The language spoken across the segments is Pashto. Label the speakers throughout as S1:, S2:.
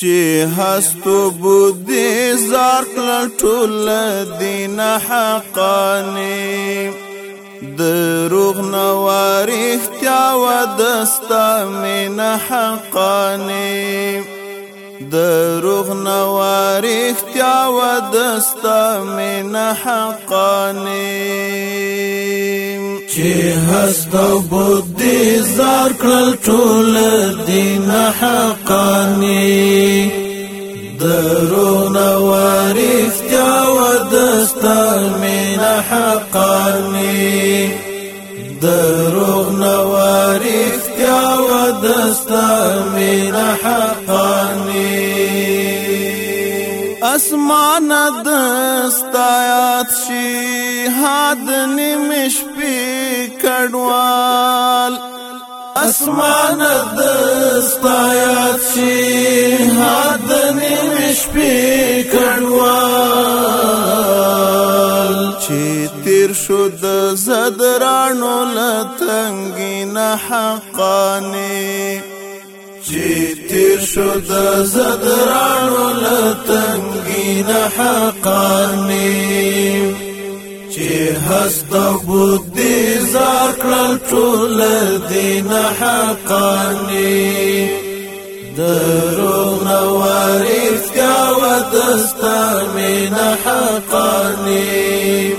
S1: چې هستو بودی زار کلټول دین حقانی دروغ نواری اختیا و دستا من حقانی دروغ نواری اختیا و دستا من حقانی چې هستا بود دې زار کړل ټول دین حقانی درونه وارث یا ودستر من حقانی درونه وارث یا ودستر من حقانی اسمان دستایات شهاد نمش کډوال اسمان د استایات شي حد نیمش په کډوال چې تیر شو د زدرانو لتنګ نه حقانی چې تیر شو د زدرانو لتنګ نه حقانی چې هستا بوت دې زار کړل ټول دین حقانی درو نوارف یا ودستا من حقانی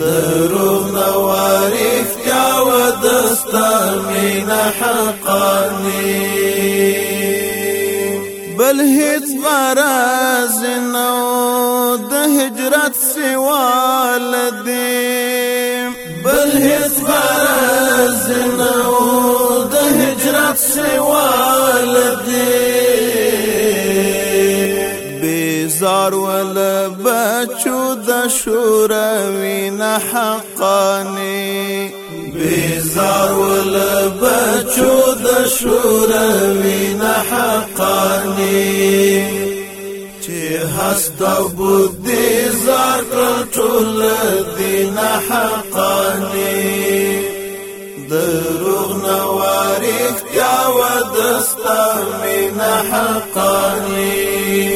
S1: درو نوارف یا ودستا من حقانی بل هیڅ مرز نو د هجرت في والدي بل برزنا وده هجرت سي والدي ولا بچو ده وين حقاني ستا بودی زار ټول دین حقانی دروغ نواریخ یا ودستا من حقانی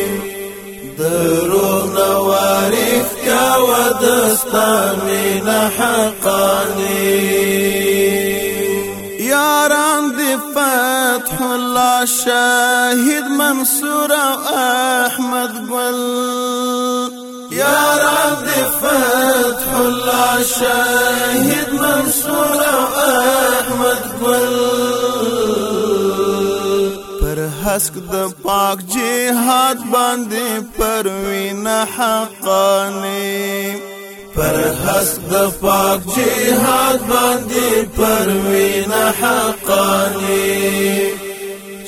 S1: دروغ نواریخ یا ودستا من حقانی الله شاهد منصور او احمد قل يا رب فتح الله شاهد منصور او احمد قل پر حسک د پاک جهاد باندې پر وینا حقانی پر حس د پاک جهاد باندې پروین حقانی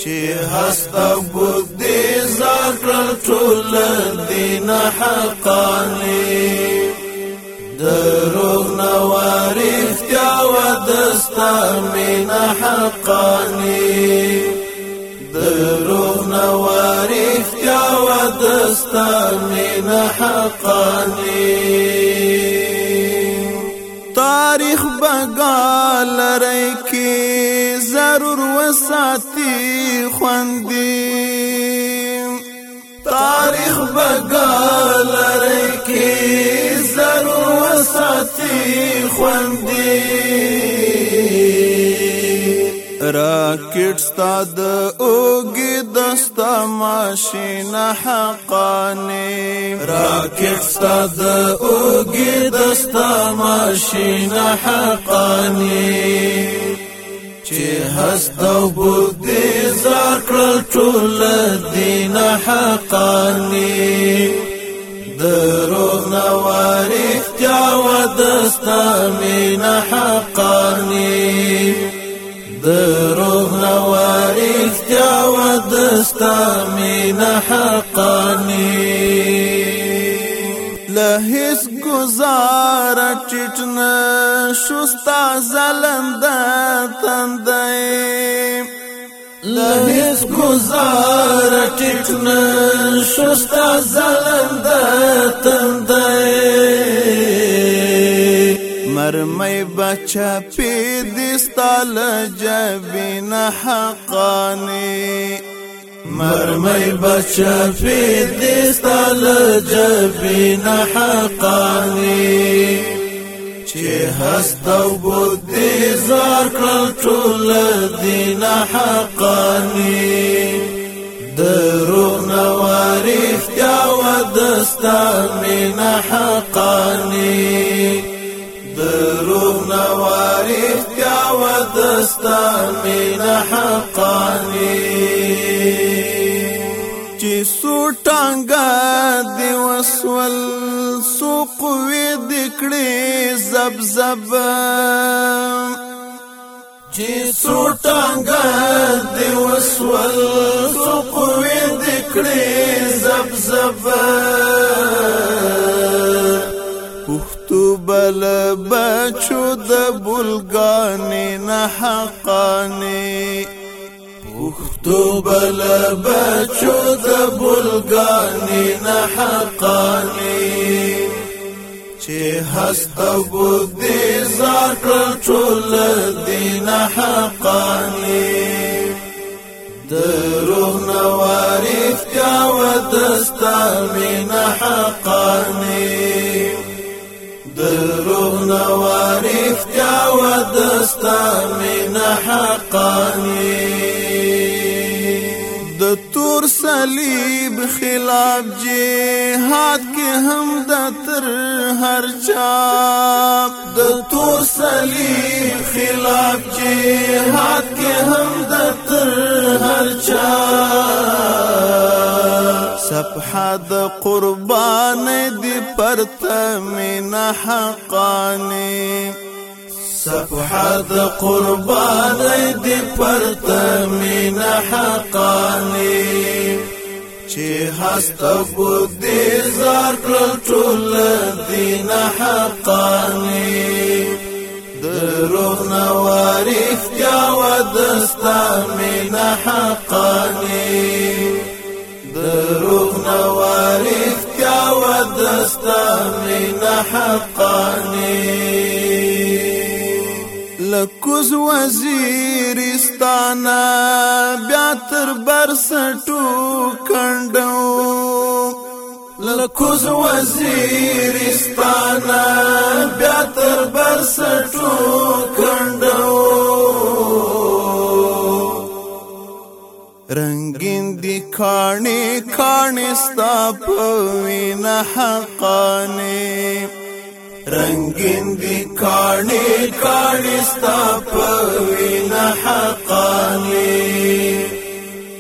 S1: چې هستا بود دې زاکر ټول دین حقانی دروغ نوارف تا ودستا من حقانی دروغ نوارف تا ودستا من حقانی تاریخ بگال رکی ضرور وساتي خوندي تاریخ بګال رکی ضرور وساتي خوندي راکټ ستاد اوګي دستا ماشین حقانی راکټ ستاد اوګي دستا ماشین حقانی چې هست او بود دې زار کړل ټول دین حقانی درو نواری اختیار دستا مین حقانی درو نواری اختیار دستا مین حقانی لهیس گزار ټټن شوستا زلند تندای لهس گزار ټټن شوستا زلند تندای مرمۍ بچا پی دستاله جبین حقانی مرمي بشفي ديستا لجبين حقاني چه هستا و بودي زار کرل طول دين حقاني درو نواري اختيا و دستا من حقاني درو نواري اختيا و دستا من حقاني چې سو ټانګا دی وسول سو قوی دکړې زب زب چې سو ټانګا دی وسول سو قوی دکړې زب زب پختو بل بچو د بلګانې نه حقانه بل بچو د بلګانی نه حقانی چې هست ابو دې زار ټول دین حقانی دروغ نوارث یا ودستامین حقانی دروغ نوارث یا ودستامین حقانی صلیب خلاف جهاد کې هم د تر هر چا د تور صلیب خلاف جهاد کې هم د تر هر چا صفحه د قربان دی پرته من حقانی صفحه د قرباني دی پرته مینا حقانی چې هسته بودی زار کړل ټول دین حقانی دروغ نوارف یا ودستا مینا حقانی دروغ نوارف یا ودستا مینا حقانی لکوز وزیرستانا بیا تر برسټو کندو لکوز وزیرستانا بیا تر برسټو کندو رنگین دی کانی کانی ستا په وینا حقانی رنگین دی کانی کانی ستا پوین حقانی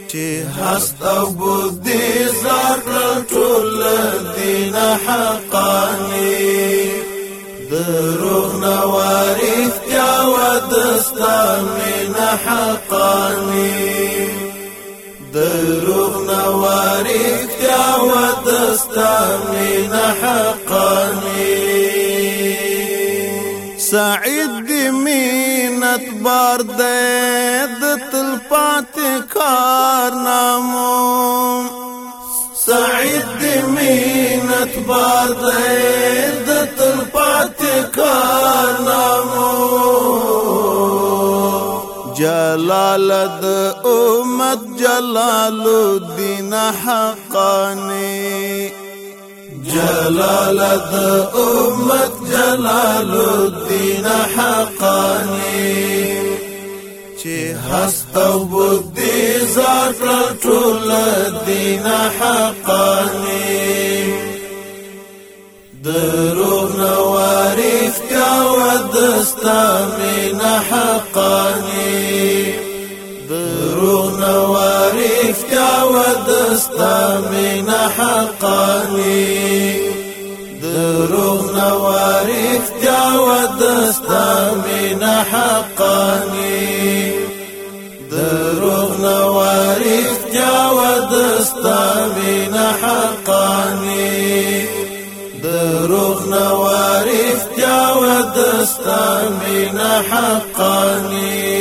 S1: چی هست او بود دی زار رتول دین حقانی دروغ نواری افتیا و دستا من حقانی دروغ نواری افتیا و دستا من حقانی دی د تل پات کارنامو سعید دی مینت بار دی د تل پات کارنامو جلال د امت جلال الدین حقانی جلال د امت جلال الدین حقانی هست او بودی زار ټول دین حقانی دروغ نوارف کا ودستا من حقانی دروغ نوارف کا ودستا من حقانی دروغ نوارف کا ودستا من حقانی استوین حقانی دروغ نوارف جاود استوین حقانی